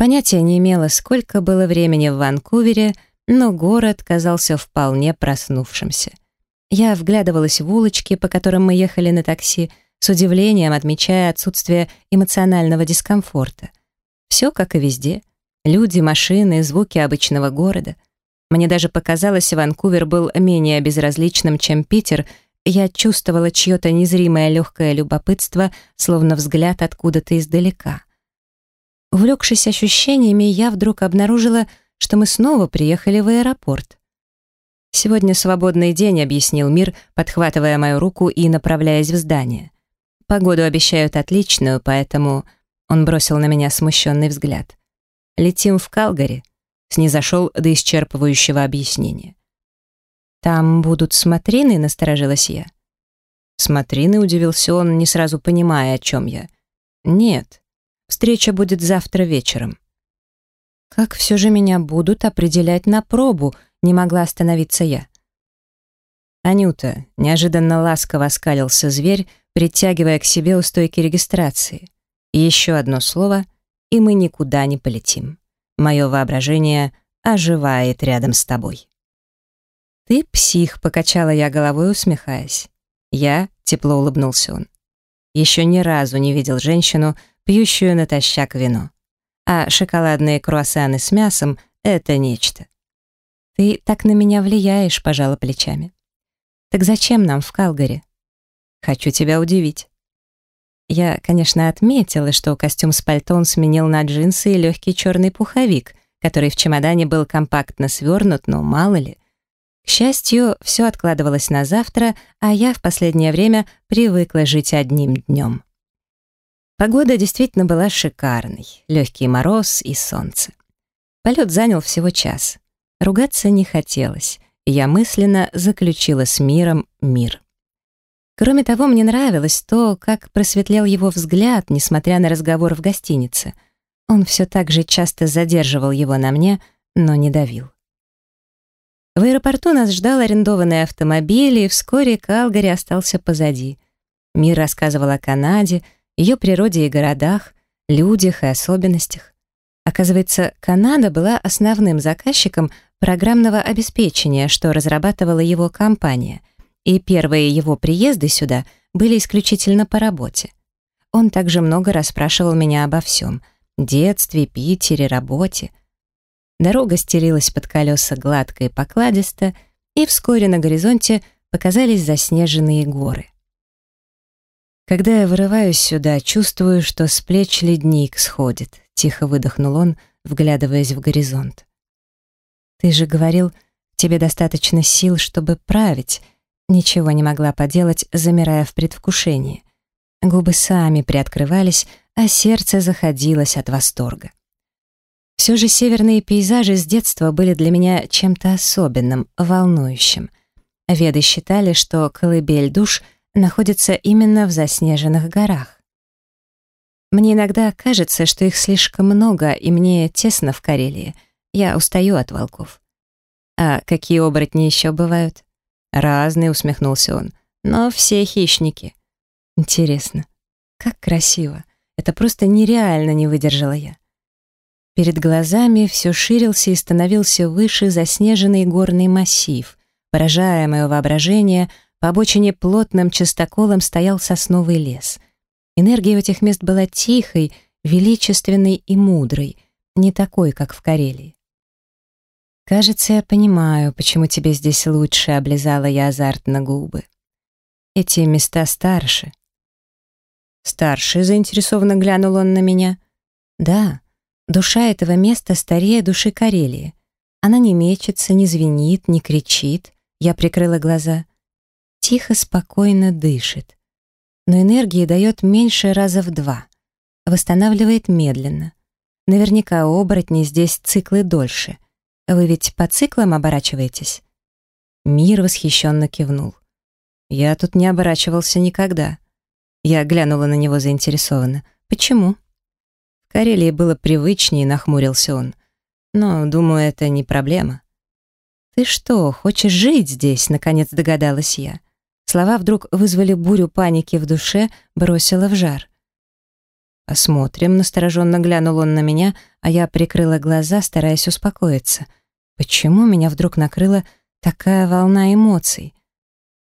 Понятия не имела, сколько было времени в Ванкувере, но город казался вполне проснувшимся. Я вглядывалась в улочки, по которым мы ехали на такси, с удивлением отмечая отсутствие эмоционального дискомфорта. Все как и везде. Люди, машины, звуки обычного города. Мне даже показалось, Ванкувер был менее безразличным, чем Питер. Я чувствовала чье-то незримое легкое любопытство, словно взгляд откуда-то издалека. Увлекшись ощущениями, я вдруг обнаружила, что мы снова приехали в аэропорт. «Сегодня свободный день», — объяснил Мир, подхватывая мою руку и направляясь в здание. «Погоду обещают отличную, поэтому...» Он бросил на меня смущенный взгляд. «Летим в Калгари», — снизошел до исчерпывающего объяснения. «Там будут смотрины?» — насторожилась я. «Смотрины?» — удивился он, не сразу понимая, о чем я. «Нет, встреча будет завтра вечером». «Как все же меня будут определять на пробу?» — не могла остановиться я. «Анюта», — неожиданно ласково оскалился зверь, притягивая к себе у стойки регистрации. Еще одно слово, и мы никуда не полетим. Мое воображение оживает рядом с тобой. «Ты псих», — покачала я головой, усмехаясь. «Я», — тепло улыбнулся он. Еще ни разу не видел женщину, пьющую натощак вино. А шоколадные круассаны с мясом — это нечто. «Ты так на меня влияешь», — пожала плечами. «Так зачем нам в Калгари?» «Хочу тебя удивить». Я, конечно, отметила, что костюм с пальто он сменил на джинсы и легкий черный пуховик, который в чемодане был компактно свернут, но мало ли. К счастью, все откладывалось на завтра, а я в последнее время привыкла жить одним днем. Погода действительно была шикарной, легкий мороз и солнце. Полет занял всего час. Ругаться не хотелось, и я мысленно заключила с миром мир. Кроме того, мне нравилось то, как просветлел его взгляд, несмотря на разговор в гостинице. Он все так же часто задерживал его на мне, но не давил. В аэропорту нас ждал арендованный автомобиль, и вскоре Калгари остался позади. Мир рассказывал о Канаде, ее природе и городах, людях и особенностях. Оказывается, Канада была основным заказчиком программного обеспечения, что разрабатывала его компания — и первые его приезды сюда были исключительно по работе. Он также много расспрашивал меня обо всем — детстве, Питере, работе. Дорога стелилась под колеса гладко и покладисто, и вскоре на горизонте показались заснеженные горы. Когда я вырываюсь сюда, чувствую, что с плеч ледник сходит, тихо выдохнул он, вглядываясь в горизонт. Ты же говорил, тебе достаточно сил, чтобы править, Ничего не могла поделать, замирая в предвкушении. Губы сами приоткрывались, а сердце заходилось от восторга. Все же северные пейзажи с детства были для меня чем-то особенным, волнующим. Веды считали, что колыбель душ находится именно в заснеженных горах. Мне иногда кажется, что их слишком много, и мне тесно в Карелии. Я устаю от волков. А какие оборотни еще бывают? «Разные», — усмехнулся он, — «но все хищники». «Интересно, как красиво. Это просто нереально не выдержала я». Перед глазами все ширился и становился выше заснеженный горный массив. Поражая мое воображение, по обочине плотным частоколом стоял сосновый лес. Энергия в этих мест была тихой, величественной и мудрой, не такой, как в Карелии. «Кажется, я понимаю, почему тебе здесь лучше», — облизала я азартно губы. «Эти места старше». «Старше?» — заинтересованно глянул он на меня. «Да, душа этого места старее души Карелии. Она не мечется, не звенит, не кричит». Я прикрыла глаза. Тихо, спокойно дышит. Но энергии дает меньше раза в два. Восстанавливает медленно. Наверняка у оборотней здесь циклы дольше — вы ведь по циклам оборачиваетесь?» Мир восхищенно кивнул. «Я тут не оборачивался никогда». Я глянула на него заинтересованно. «Почему?» В Карелии было привычнее, нахмурился он. «Но, думаю, это не проблема». «Ты что, хочешь жить здесь?» Наконец догадалась я. Слова вдруг вызвали бурю паники в душе, бросила в жар. «Осмотрим», — настороженно глянул он на меня, а я прикрыла глаза, стараясь успокоиться. Почему меня вдруг накрыла такая волна эмоций?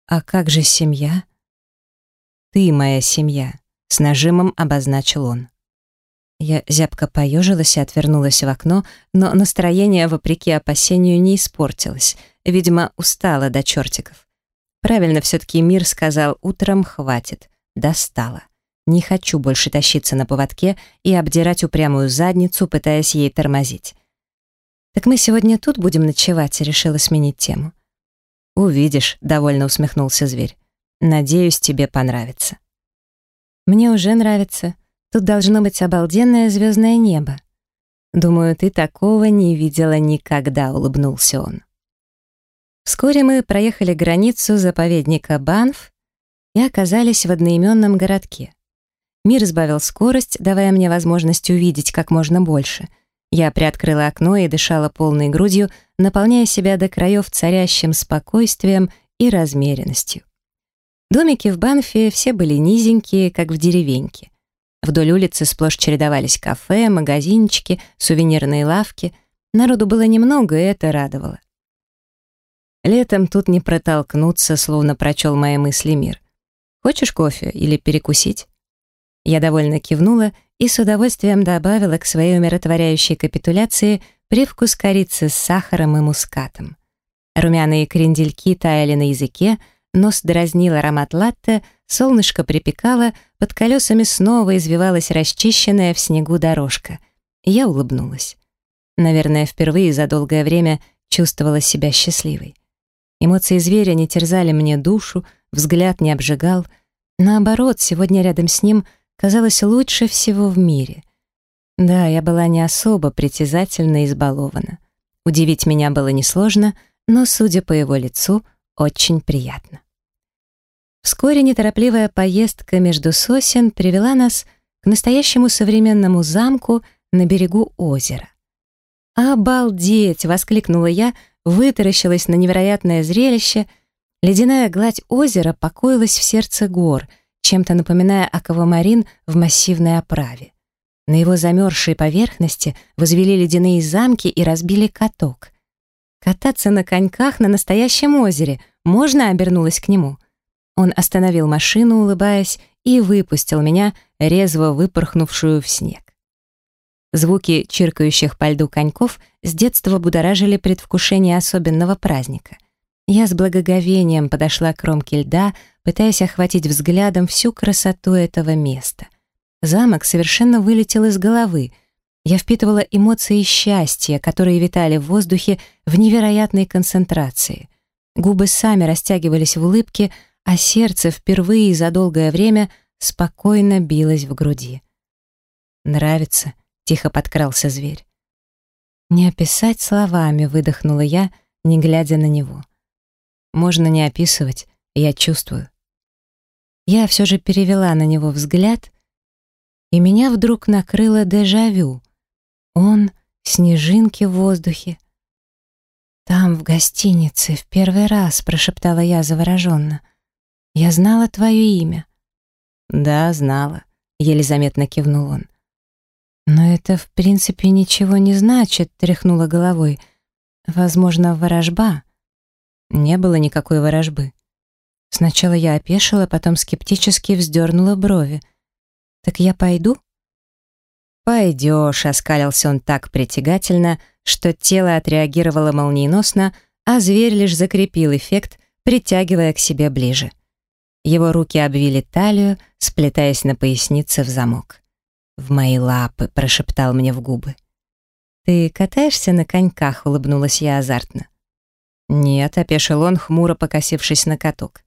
А как же семья? «Ты моя семья», — с нажимом обозначил он. Я зябко поежилась и отвернулась в окно, но настроение, вопреки опасению, не испортилось. Видимо, устала до чертиков. Правильно все-таки мир сказал «утром хватит». Достало. Не хочу больше тащиться на поводке и обдирать упрямую задницу, пытаясь ей тормозить. «Так мы сегодня тут будем ночевать», — решила сменить тему. «Увидишь», — довольно усмехнулся зверь. «Надеюсь, тебе понравится». «Мне уже нравится. Тут должно быть обалденное звездное небо». «Думаю, ты такого не видела никогда», — улыбнулся он. Вскоре мы проехали границу заповедника Банф и оказались в одноименном городке. Мир сбавил скорость, давая мне возможность увидеть как можно больше. Я приоткрыла окно и дышала полной грудью, наполняя себя до краев царящим спокойствием и размеренностью. Домики в Банфе все были низенькие, как в деревеньке. Вдоль улицы сплошь чередовались кафе, магазинчики, сувенирные лавки. Народу было немного, и это радовало. Летом тут не протолкнуться, словно прочел мои мысли мир. Хочешь кофе или перекусить? Я довольно кивнула и с удовольствием добавила к своей умиротворяющей капитуляции привкус корицы с сахаром и мускатом. Румяные крендельки таяли на языке, нос дразнил аромат латте, солнышко припекало, под колесами снова извивалась расчищенная в снегу дорожка. Я улыбнулась. Наверное, впервые за долгое время чувствовала себя счастливой. Эмоции зверя не терзали мне душу, взгляд не обжигал. Наоборот, сегодня рядом с ним — казалось лучше всего в мире. Да, я была не особо притязательна избалована. Удивить меня было несложно, но, судя по его лицу, очень приятно. Вскоре неторопливая поездка между сосен привела нас к настоящему современному замку на берегу озера. «Обалдеть!» — воскликнула я, вытаращилась на невероятное зрелище. Ледяная гладь озера покоилась в сердце гор — чем-то напоминая аквамарин в массивной оправе. На его замерзшей поверхности возвели ледяные замки и разбили каток. «Кататься на коньках на настоящем озере можно?» — обернулась к нему. Он остановил машину, улыбаясь, и выпустил меня, резво выпорхнувшую в снег. Звуки чиркающих по льду коньков с детства будоражили предвкушение особенного праздника. Я с благоговением подошла к кромке льда, пытаясь охватить взглядом всю красоту этого места. Замок совершенно вылетел из головы. Я впитывала эмоции счастья, которые витали в воздухе в невероятной концентрации. Губы сами растягивались в улыбке, а сердце впервые за долгое время спокойно билось в груди. «Нравится?» — тихо подкрался зверь. «Не описать словами», — выдохнула я, не глядя на него. Можно не описывать, я чувствую. Я все же перевела на него взгляд, и меня вдруг накрыло дежавю. Он, снежинки в воздухе. «Там, в гостинице, в первый раз», — прошептала я завороженно. «Я знала твое имя». «Да, знала», — еле заметно кивнул он. «Но это, в принципе, ничего не значит», — тряхнула головой. «Возможно, ворожба». Не было никакой ворожбы. Сначала я опешила, потом скептически вздернула брови. «Так я пойду?» «Пойдешь», — оскалился он так притягательно, что тело отреагировало молниеносно, а зверь лишь закрепил эффект, притягивая к себе ближе. Его руки обвили талию, сплетаясь на пояснице в замок. «В мои лапы», — прошептал мне в губы. «Ты катаешься на коньках?» — улыбнулась я азартно. «Нет», — опешил он, хмуро покосившись на каток.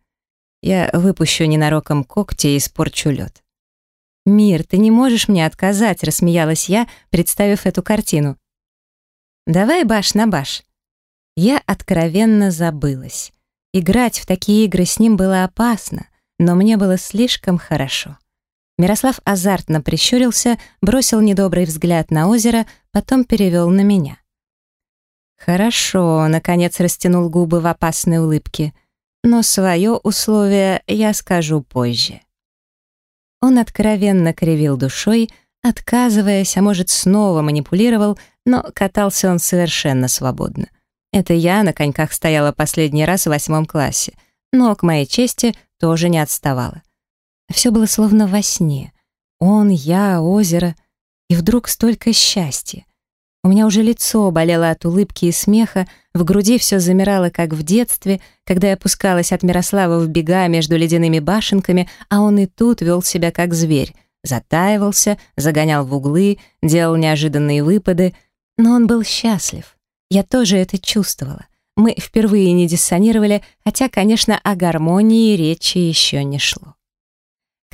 «Я выпущу ненароком когти и испорчу лед». «Мир, ты не можешь мне отказать», — рассмеялась я, представив эту картину. «Давай баш на баш». Я откровенно забылась. Играть в такие игры с ним было опасно, но мне было слишком хорошо. Мирослав азартно прищурился, бросил недобрый взгляд на озеро, потом перевел на меня. «Хорошо», — наконец растянул губы в опасной улыбке. «Но свое условие я скажу позже». Он откровенно кривил душой, отказываясь, а может, снова манипулировал, но катался он совершенно свободно. Это я на коньках стояла последний раз в восьмом классе, но, к моей чести, тоже не отставала. Все было словно во сне. Он, я, озеро. И вдруг столько счастья. У меня уже лицо болело от улыбки и смеха, в груди все замирало, как в детстве, когда я опускалась от Мирослава в бега между ледяными башенками, а он и тут вел себя как зверь. Затаивался, загонял в углы, делал неожиданные выпады. Но он был счастлив. Я тоже это чувствовала. Мы впервые не диссонировали, хотя, конечно, о гармонии речи еще не шло.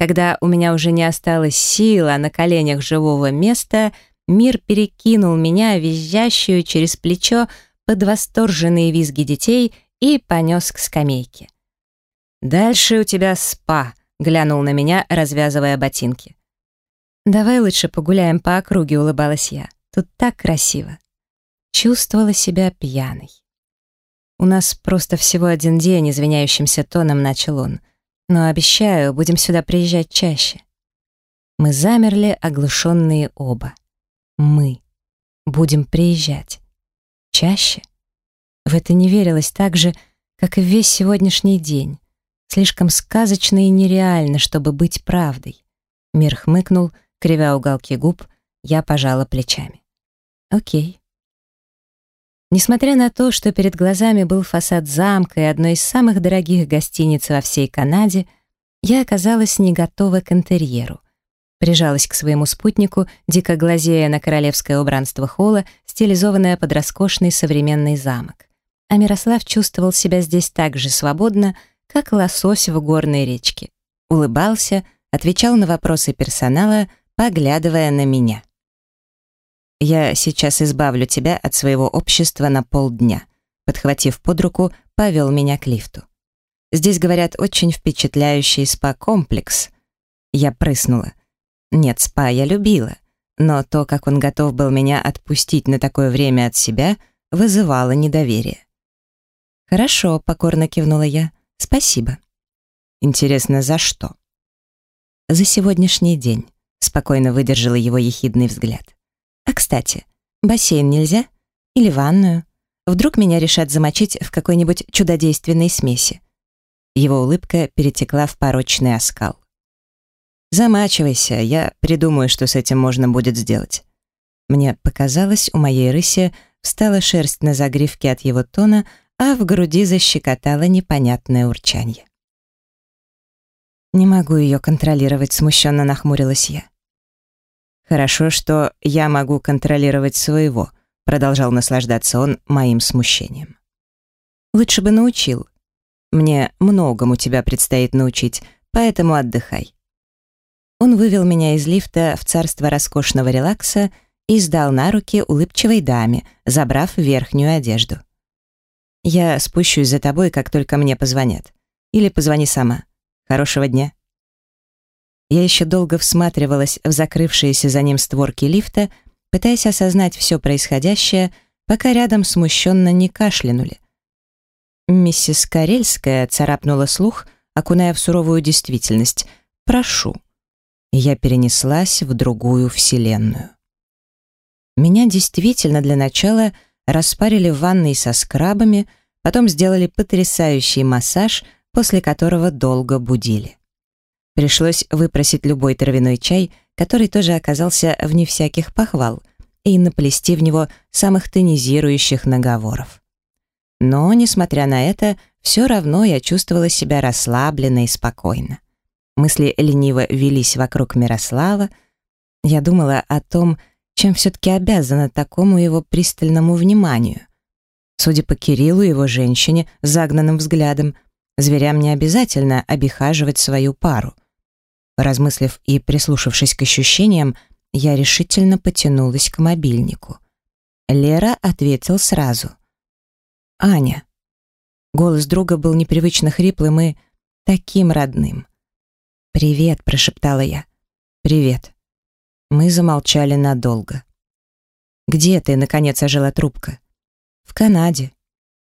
Когда у меня уже не осталось сил, а на коленях живого места, мир перекинул меня, визжащую через плечо, под восторженные визги детей и понес к скамейке. «Дальше у тебя спа», — глянул на меня, развязывая ботинки. «Давай лучше погуляем по округе», — улыбалась я. «Тут так красиво». Чувствовала себя пьяной. «У нас просто всего один день», — извиняющимся тоном начал он. «Но обещаю, будем сюда приезжать чаще». Мы замерли, оглушенные оба. Мы будем приезжать. Чаще? В это не верилось так же, как и весь сегодняшний день. Слишком сказочно и нереально, чтобы быть правдой. Мир хмыкнул, кривя уголки губ, я пожала плечами. Окей. Несмотря на то, что перед глазами был фасад замка и одной из самых дорогих гостиниц во всей Канаде, я оказалась не готова к интерьеру. Прижалась к своему спутнику, дико глазея на королевское убранство холла, стилизованное под роскошный современный замок. А Мирослав чувствовал себя здесь так же свободно, как лосось в горной речке. Улыбался, отвечал на вопросы персонала, поглядывая на меня. «Я сейчас избавлю тебя от своего общества на полдня», подхватив под руку, повел меня к лифту. Здесь, говорят, очень впечатляющий спа-комплекс. Я прыснула. Нет, спа я любила, но то, как он готов был меня отпустить на такое время от себя, вызывало недоверие. «Хорошо», — покорно кивнула я. «Спасибо». «Интересно, за что?» «За сегодняшний день», — спокойно выдержала его ехидный взгляд. А кстати, бассейн нельзя? Или ванную? Вдруг меня решат замочить в какой-нибудь чудодейственной смеси. Его улыбка перетекла в порочный оскал. «Замачивайся, я придумаю, что с этим можно будет сделать». Мне показалось, у моей рыси встала шерсть на загривке от его тона, а в груди защекотало непонятное урчанье. «Не могу ее контролировать», — смущенно нахмурилась я. «Хорошо, что я могу контролировать своего», продолжал наслаждаться он моим смущением. «Лучше бы научил. Мне многому тебя предстоит научить, поэтому отдыхай». Он вывел меня из лифта в царство роскошного релакса и сдал на руки улыбчивой даме, забрав верхнюю одежду. «Я спущусь за тобой, как только мне позвонят. Или позвони сама. Хорошего дня». Я еще долго всматривалась в закрывшиеся за ним створки лифта, пытаясь осознать все происходящее, пока рядом смущенно не кашлянули. Миссис Карельская царапнула слух, окуная в суровую действительность. «Прошу». я перенеслась в другую вселенную. Меня действительно для начала распарили в ванной со скрабами, потом сделали потрясающий массаж, после которого долго будили. Пришлось выпросить любой травяной чай, который тоже оказался вне всяких похвал, и наплести в него самых тонизирующих наговоров. Но, несмотря на это, все равно я чувствовала себя расслабленно и спокойно. Мысли лениво велись вокруг Мирослава. Я думала о том, чем все-таки обязана такому его пристальному вниманию. Судя по Кириллу его женщине загнанным взглядом, зверям не обязательно обихаживать свою пару. Размыслив и прислушавшись к ощущениям, я решительно потянулась к мобильнику. Лера ответил сразу. «Аня». Голос друга был непривычно хриплым и таким родным. «Привет», — прошептала я. «Привет». Мы замолчали надолго. «Где ты?» — наконец ожила трубка. «В Канаде».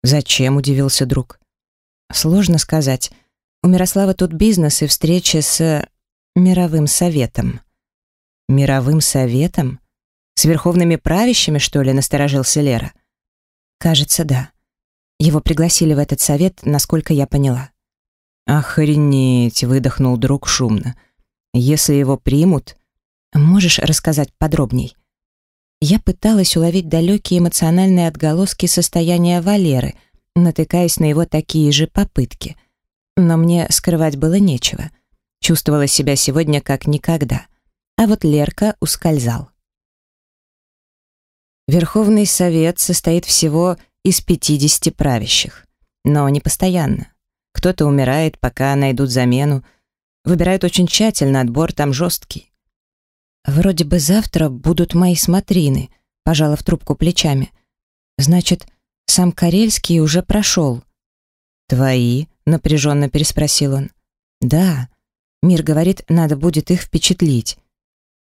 «Зачем?» — удивился друг. «Сложно сказать. У Мирослава тут бизнес и встречи с мировым советом. Мировым советом? С верховными правящими, что ли, насторожился Лера? Кажется, да. Его пригласили в этот совет, насколько я поняла. «Охренеть!» — выдохнул друг шумно. «Если его примут...» «Можешь рассказать подробней?» Я пыталась уловить далекие эмоциональные отголоски состояния Валеры, натыкаясь на его такие же попытки. Но мне скрывать было нечего. Чувствовала себя сегодня как никогда. А вот Лерка ускользал. Верховный Совет состоит всего из 50 правящих, но не постоянно. Кто-то умирает, пока найдут замену. Выбирают очень тщательно, отбор там жесткий. «Вроде бы завтра будут мои смотрины», — пожала в трубку плечами. «Значит, сам Карельский уже прошел». «Твои?» — напряженно переспросил он. «Да. Мир говорит, надо будет их впечатлить».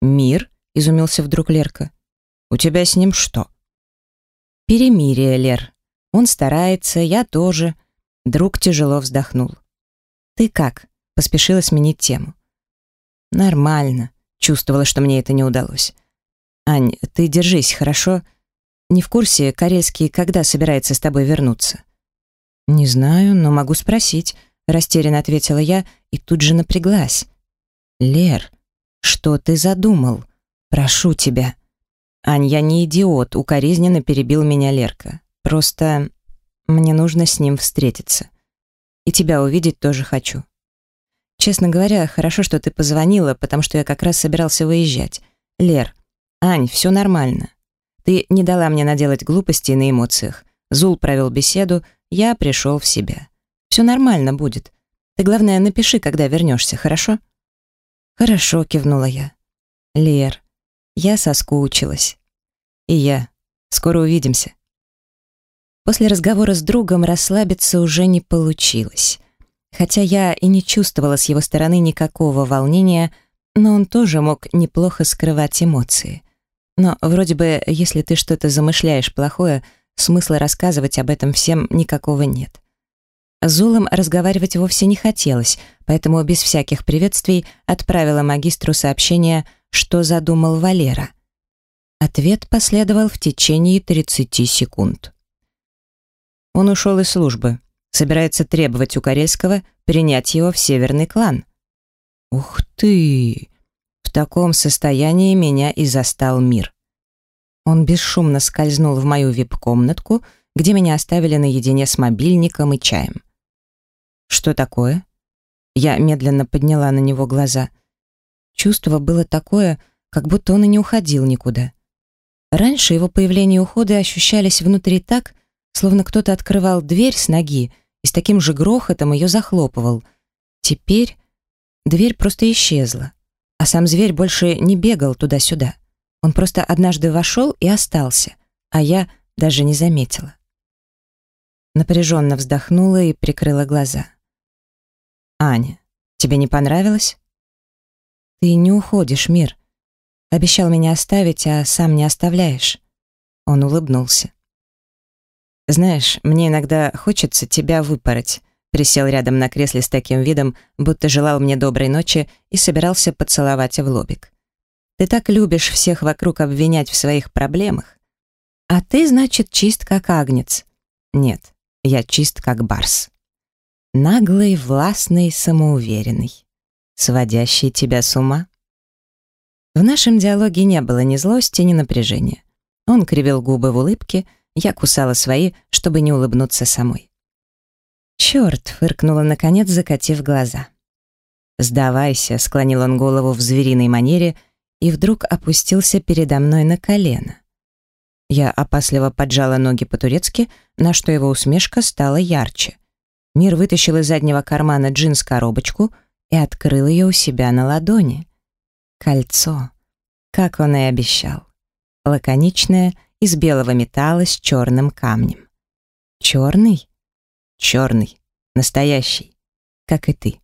«Мир?» — изумился вдруг Лерка. «У тебя с ним что?» «Перемирие, Лер. Он старается, я тоже. Друг тяжело вздохнул. «Ты как?» — поспешила сменить тему. «Нормально». Чувствовала, что мне это не удалось. «Ань, ты держись, хорошо? Не в курсе, Карельский когда собирается с тобой вернуться?» «Не знаю, но могу спросить», — растерянно ответила я и тут же напряглась. «Лер, что ты задумал? Прошу тебя». «Ань, я не идиот», — укоризненно перебил меня Лерка. «Просто мне нужно с ним встретиться. И тебя увидеть тоже хочу. Честно говоря, хорошо, что ты позвонила, потому что я как раз собирался выезжать. Лер, Ань, все нормально. Ты не дала мне наделать глупостей на эмоциях. Зул провел беседу, я пришел в себя. Все нормально будет. Ты, главное, напиши, когда вернешься, хорошо? Хорошо, кивнула я. Лер, я соскучилась. И я. Скоро увидимся. После разговора с другом расслабиться уже не получилось. Хотя я и не чувствовала с его стороны никакого волнения, но он тоже мог неплохо скрывать эмоции. Но вроде бы, если ты что-то замышляешь плохое, смысла рассказывать об этом всем никакого нет. С Зулом разговаривать вовсе не хотелось, поэтому без всяких приветствий отправила магистру сообщение, что задумал Валера. Ответ последовал в течение 30 секунд. Он ушел из службы. Собирается требовать у Карельского принять его в северный клан. Ух ты! В таком состоянии меня и застал мир. Он бесшумно скользнул в мою вип-комнатку, где меня оставили наедине с мобильником и чаем. «Что такое?» Я медленно подняла на него глаза. Чувство было такое, как будто он и не уходил никуда. Раньше его появление и уходы ощущались внутри так, словно кто-то открывал дверь с ноги и с таким же грохотом ее захлопывал. Теперь дверь просто исчезла, а сам зверь больше не бегал туда-сюда. Он просто однажды вошел и остался, а я даже не заметила. Напряженно вздохнула и прикрыла глаза. «Аня, тебе не понравилось?» «Ты не уходишь, мир. Обещал меня оставить, а сам не оставляешь». Он улыбнулся. «Знаешь, мне иногда хочется тебя выпороть», присел рядом на кресле с таким видом, будто желал мне доброй ночи и собирался поцеловать в лобик. «Ты так любишь всех вокруг обвинять в своих проблемах. А ты, значит, чист как агнец». «Нет, я чист как барс». Наглый, властный, самоуверенный. Сводящий тебя с ума. В нашем диалоге не было ни злости, ни напряжения. Он кривил губы в улыбке, я кусала свои, чтобы не улыбнуться самой. «Черт!» — фыркнула наконец, закатив глаза. «Сдавайся!» — склонил он голову в звериной манере и вдруг опустился передо мной на колено. Я опасливо поджала ноги по-турецки, на что его усмешка стала ярче. Мир вытащил из заднего кармана джинс-коробочку и открыл ее у себя на ладони. Кольцо, как он и обещал. Лаконичное, из белого металла с черным камнем. Черный? Черный. Настоящий. Как и ты.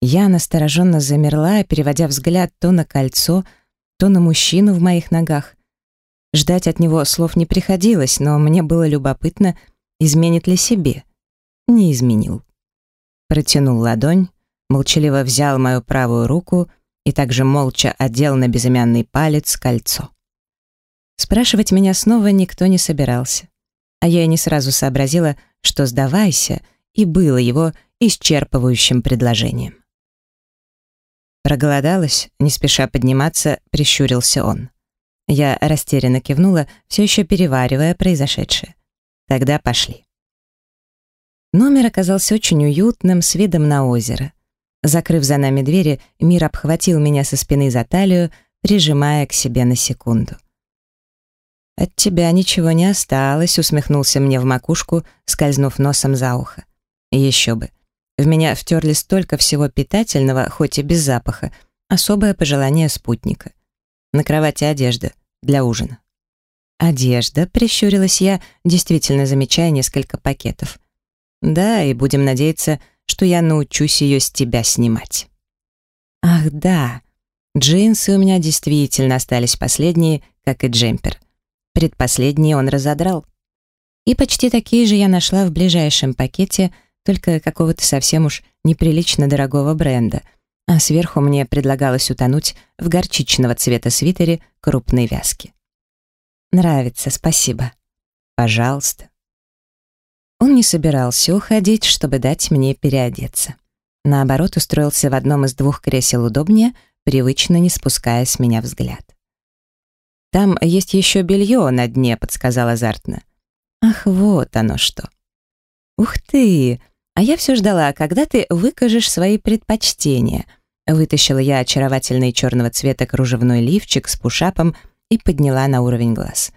Я настороженно замерла, переводя взгляд то на кольцо, то на мужчину в моих ногах. Ждать от него слов не приходилось, но мне было любопытно, изменит ли себе. Не изменил. Протянул ладонь, молчаливо взял мою правую руку и также молча одел на безымянный палец кольцо. Спрашивать меня снова никто не собирался. А я и не сразу сообразила, что «сдавайся» и было его исчерпывающим предложением. Проголодалась, не спеша подниматься, прищурился он. Я растерянно кивнула, все еще переваривая произошедшее. Тогда пошли. Номер оказался очень уютным, с видом на озеро. Закрыв за нами двери, Мир обхватил меня со спины за талию, прижимая к себе на секунду. «От тебя ничего не осталось», — усмехнулся мне в макушку, скользнув носом за ухо. «Еще бы. В меня втерли столько всего питательного, хоть и без запаха. Особое пожелание спутника. На кровати одежда для ужина». «Одежда», — прищурилась я, действительно замечая несколько пакетов. «Да, и будем надеяться, что я научусь ее с тебя снимать». «Ах, да, джинсы у меня действительно остались последние, как и джемпер. Предпоследние он разодрал. И почти такие же я нашла в ближайшем пакете, только какого-то совсем уж неприлично дорогого бренда, а сверху мне предлагалось утонуть в горчичного цвета свитере крупной вязки. Нравится, спасибо. Пожалуйста. Он не собирался уходить, чтобы дать мне переодеться. Наоборот, устроился в одном из двух кресел удобнее, привычно не спуская с меня взгляд. «Там есть еще белье на дне», — подсказал азартно. «Ах, вот оно что!» «Ух ты! А я все ждала, когда ты выкажешь свои предпочтения». Вытащила я очаровательный черного цвета кружевной лифчик с пушапом и подняла на уровень глаз.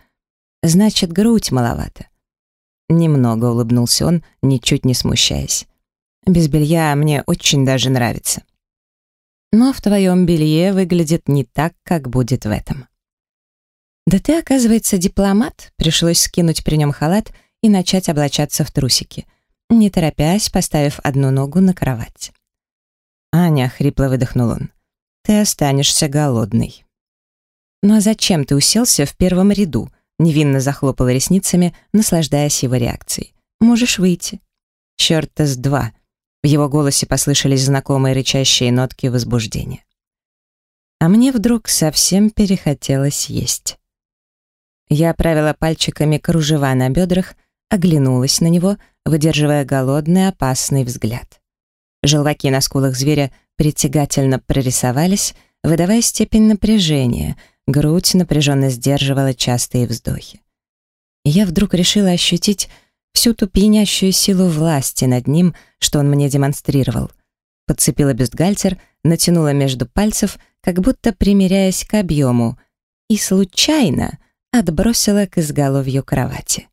«Значит, грудь маловато». Немного улыбнулся он, ничуть не смущаясь. «Без белья мне очень даже нравится». «Но в твоем белье выглядит не так, как будет в этом». «Да ты, оказывается, дипломат», пришлось скинуть при нем халат и начать облачаться в трусики, не торопясь, поставив одну ногу на кровать. «Аня», — хрипло выдохнул он, — «ты останешься голодной». «Ну а зачем ты уселся в первом ряду?» Невинно захлопала ресницами, наслаждаясь его реакцией. «Можешь выйти». «Черта с два!» В его голосе послышались знакомые рычащие нотки возбуждения. А мне вдруг совсем перехотелось есть. Я правила пальчиками кружева на бедрах, оглянулась на него, выдерживая голодный, опасный взгляд. Желваки на скулах зверя притягательно прорисовались, выдавая степень напряжения — Грудь напряженно сдерживала частые вздохи. И я вдруг решила ощутить всю ту пьянящую силу власти над ним, что он мне демонстрировал. Подцепила бюстгальтер, натянула между пальцев, как будто примеряясь к объему, и случайно отбросила к изголовью кровати.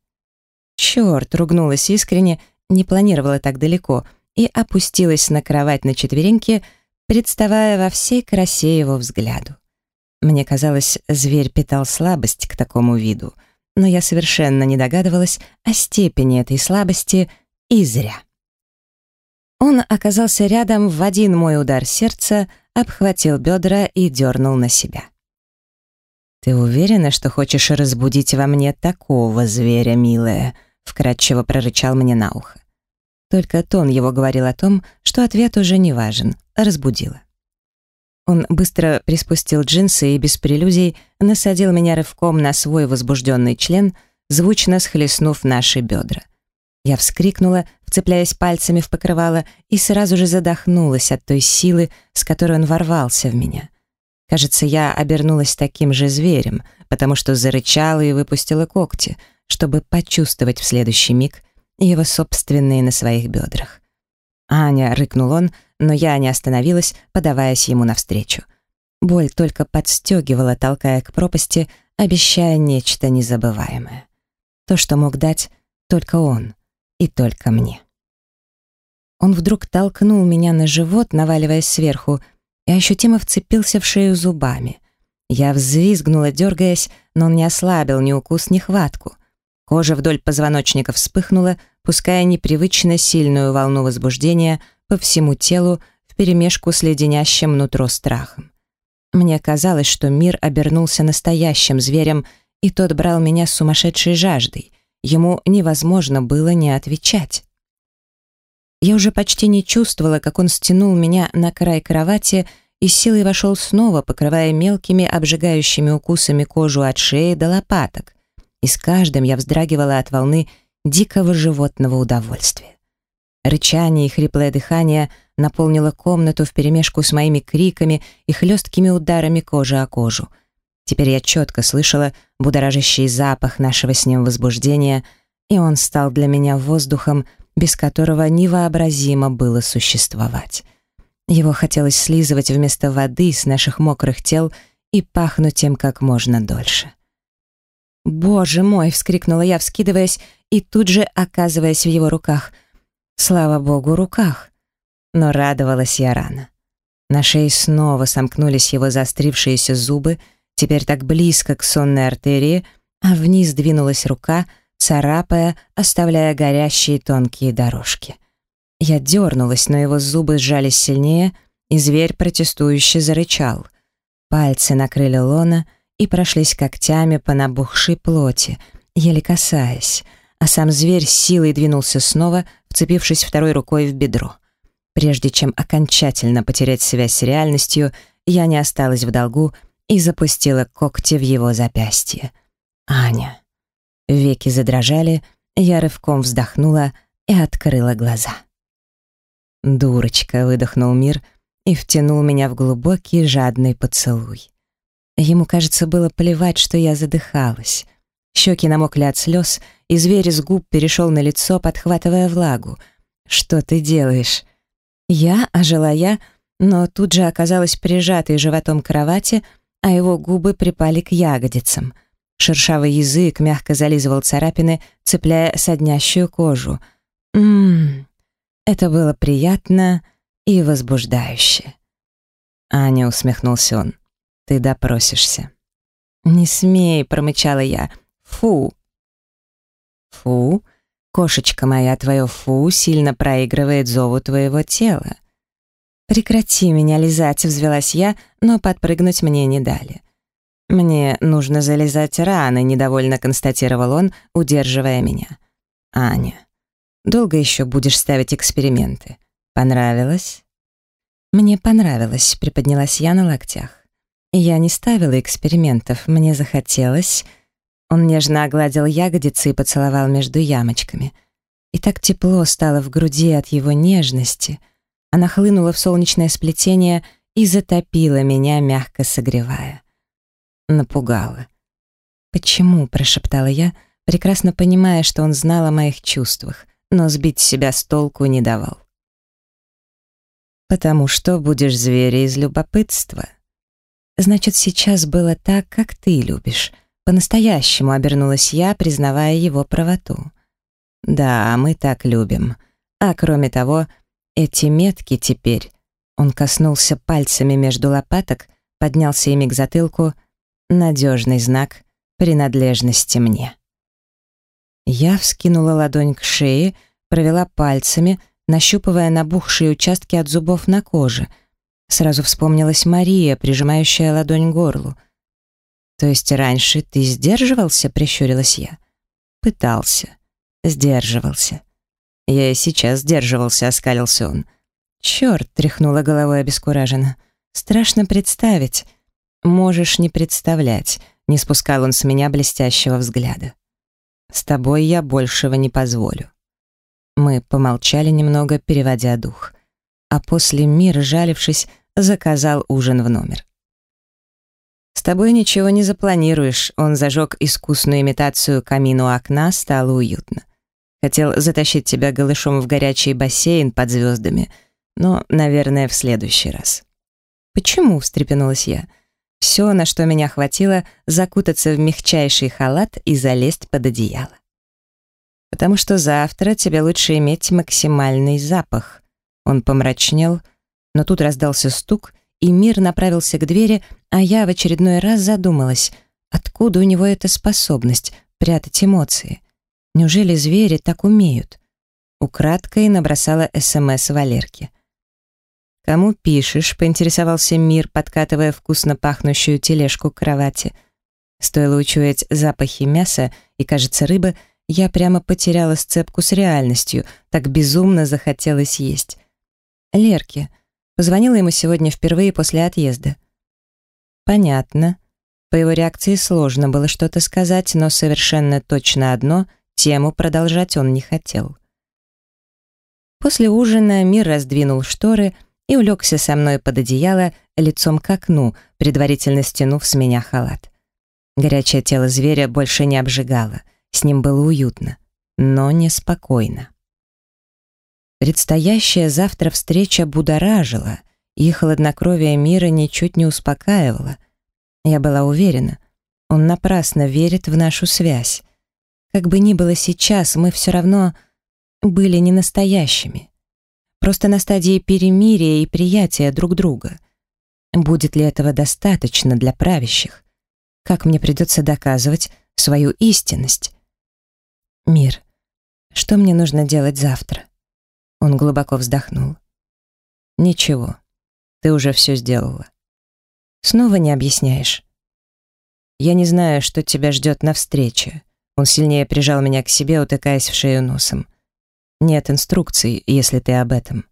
Черт, ругнулась искренне, не планировала так далеко, и опустилась на кровать на четвереньки, представая во всей красе его взгляду. Мне казалось, зверь питал слабость к такому виду, но я совершенно не догадывалась о степени этой слабости и зря. Он оказался рядом в один мой удар сердца, обхватил бедра и дернул на себя. «Ты уверена, что хочешь разбудить во мне такого зверя, милая?» вкратчиво прорычал мне на ухо. Только тон его говорил о том, что ответ уже не важен, разбудила. Он быстро приспустил джинсы и без прелюдий насадил меня рывком на свой возбужденный член, звучно схлестнув наши бедра. Я вскрикнула, вцепляясь пальцами в покрывало, и сразу же задохнулась от той силы, с которой он ворвался в меня. Кажется, я обернулась таким же зверем, потому что зарычала и выпустила когти, чтобы почувствовать в следующий миг его собственные на своих бедрах. «Аня!» — рыкнул он, но я не остановилась, подаваясь ему навстречу. Боль только подстегивала, толкая к пропасти, обещая нечто незабываемое. То, что мог дать только он и только мне. Он вдруг толкнул меня на живот, наваливаясь сверху, и ощутимо вцепился в шею зубами. Я взвизгнула, дергаясь, но он не ослабил ни укус, ни хватку. Кожа вдоль позвоночника вспыхнула, пуская непривычно сильную волну возбуждения по всему телу вперемешку с леденящим нутро страхом. Мне казалось, что мир обернулся настоящим зверем, и тот брал меня с сумасшедшей жаждой. Ему невозможно было не отвечать. Я уже почти не чувствовала, как он стянул меня на край кровати и силой вошел снова, покрывая мелкими обжигающими укусами кожу от шеи до лопаток. И с каждым я вздрагивала от волны дикого животного удовольствия. Рычание и хриплое дыхание наполнило комнату вперемешку с моими криками и хлесткими ударами кожи о кожу. Теперь я четко слышала будоражащий запах нашего с ним возбуждения, и он стал для меня воздухом, без которого невообразимо было существовать. Его хотелось слизывать вместо воды с наших мокрых тел и пахнуть им как можно дольше. «Боже мой!» — вскрикнула я, вскидываясь и тут же оказываясь в его руках. Слава богу, руках. Но радовалась я рано. На шее снова сомкнулись его заострившиеся зубы, теперь так близко к сонной артерии, а вниз двинулась рука, царапая, оставляя горящие тонкие дорожки. Я дернулась, но его зубы сжались сильнее, и зверь протестующе зарычал. Пальцы накрыли лона и прошлись когтями по набухшей плоти, еле касаясь, а сам зверь силой двинулся снова, вцепившись второй рукой в бедро. Прежде чем окончательно потерять связь с реальностью, я не осталась в долгу и запустила когти в его запястье. «Аня». Веки задрожали, я рывком вздохнула и открыла глаза. «Дурочка», — выдохнул мир и втянул меня в глубокий жадный поцелуй. Ему, кажется, было плевать, что я задыхалась. Щеки намокли от слез, и зверь с губ перешел на лицо, подхватывая влагу. «Что ты делаешь?» Я, ожила я, но тут же оказалась прижатой животом к кровати, а его губы припали к ягодицам. Шершавый язык мягко зализывал царапины, цепляя соднящую кожу. Ммм, это было приятно и возбуждающе. Аня усмехнулся он. «Ты допросишься». «Не смей», — промычала я. «Фу». «Фу? Кошечка моя, твое фу сильно проигрывает зову твоего тела». «Прекрати меня лизать», — взвелась я, но подпрыгнуть мне не дали. «Мне нужно залезать раны», — недовольно констатировал он, удерживая меня. «Аня, Долго еще будешь ставить эксперименты? Понравилось?» «Мне понравилось», — приподнялась я на локтях. «Я не ставила экспериментов, мне захотелось...» Он нежно огладил ягодицы и поцеловал между ямочками. И так тепло стало в груди от его нежности. Она хлынула в солнечное сплетение и затопила меня, мягко согревая. Напугала. «Почему?» — прошептала я, прекрасно понимая, что он знал о моих чувствах но сбить себя с толку не давал. «Потому что будешь зверя из любопытства. Значит, сейчас было так, как ты любишь. По-настоящему обернулась я, признавая его правоту. Да, мы так любим. А кроме того, эти метки теперь...» Он коснулся пальцами между лопаток, поднялся ими к затылку. Надежный знак принадлежности мне. Я вскинула ладонь к шее, провела пальцами, нащупывая набухшие участки от зубов на коже. Сразу вспомнилась Мария, прижимающая ладонь к горлу. «То есть раньше ты сдерживался?» — прищурилась я. «Пытался. Сдерживался». «Я и сейчас сдерживался», — оскалился он. «Черт!» — тряхнула головой обескураженно. «Страшно представить». «Можешь не представлять», — не спускал он с меня блестящего взгляда. С тобой я большего не позволю». Мы помолчали немного, переводя дух. А после мир, жалившись, заказал ужин в номер. «С тобой ничего не запланируешь», — он зажег искусную имитацию камину окна, стало уютно. Хотел затащить тебя голышом в горячий бассейн под звездами, но, наверное, в следующий раз. «Почему?» — встрепенулась я. Все, на что меня хватило, закутаться в мягчайший халат и залезть под одеяло. Потому что завтра тебе лучше иметь максимальный запах. Он помрачнел, но тут раздался стук, и мир направился к двери, а я в очередной раз задумалась, откуда у него эта способность прятать эмоции. Неужели звери так умеют? Украдкой набросала СМС Валерке. «Кому пишешь?» — поинтересовался Мир, подкатывая вкусно пахнущую тележку к кровати. Стоило учуять запахи мяса и, кажется, рыбы, я прямо потеряла сцепку с реальностью, так безумно захотелось есть. «Лерке, Позвонила ему сегодня впервые после отъезда. Понятно. По его реакции сложно было что-то сказать, но совершенно точно одно — тему продолжать он не хотел. После ужина Мир раздвинул шторы и улегся со мной под одеяло лицом к окну, предварительно стянув с меня халат. Горячее тело зверя больше не обжигало, с ним было уютно, но неспокойно. Предстоящая завтра встреча будоражила, и холоднокровие мира ничуть не успокаивало. Я была уверена, он напрасно верит в нашу связь. Как бы ни было сейчас, мы все равно были не настоящими. Просто на стадии перемирия и приятия друг друга. Будет ли этого достаточно для правящих? Как мне придется доказывать свою истинность? Мир, что мне нужно делать завтра? Он глубоко вздохнул. Ничего, ты уже все сделала. Снова не объясняешь. Я не знаю, что тебя ждет на встрече. Он сильнее прижал меня к себе, утыкаясь в шею носом. Нет инструкций, если ты об этом.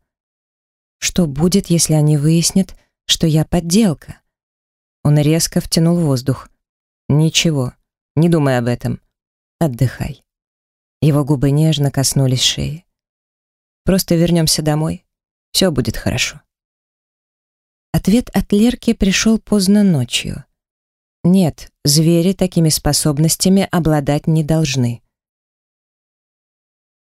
Что будет, если они выяснят, что я подделка? Он резко втянул воздух. Ничего, не думай об этом. Отдыхай. Его губы нежно коснулись шеи. Просто вернемся домой. Все будет хорошо. Ответ от Лерки пришел поздно ночью. Нет, звери такими способностями обладать не должны.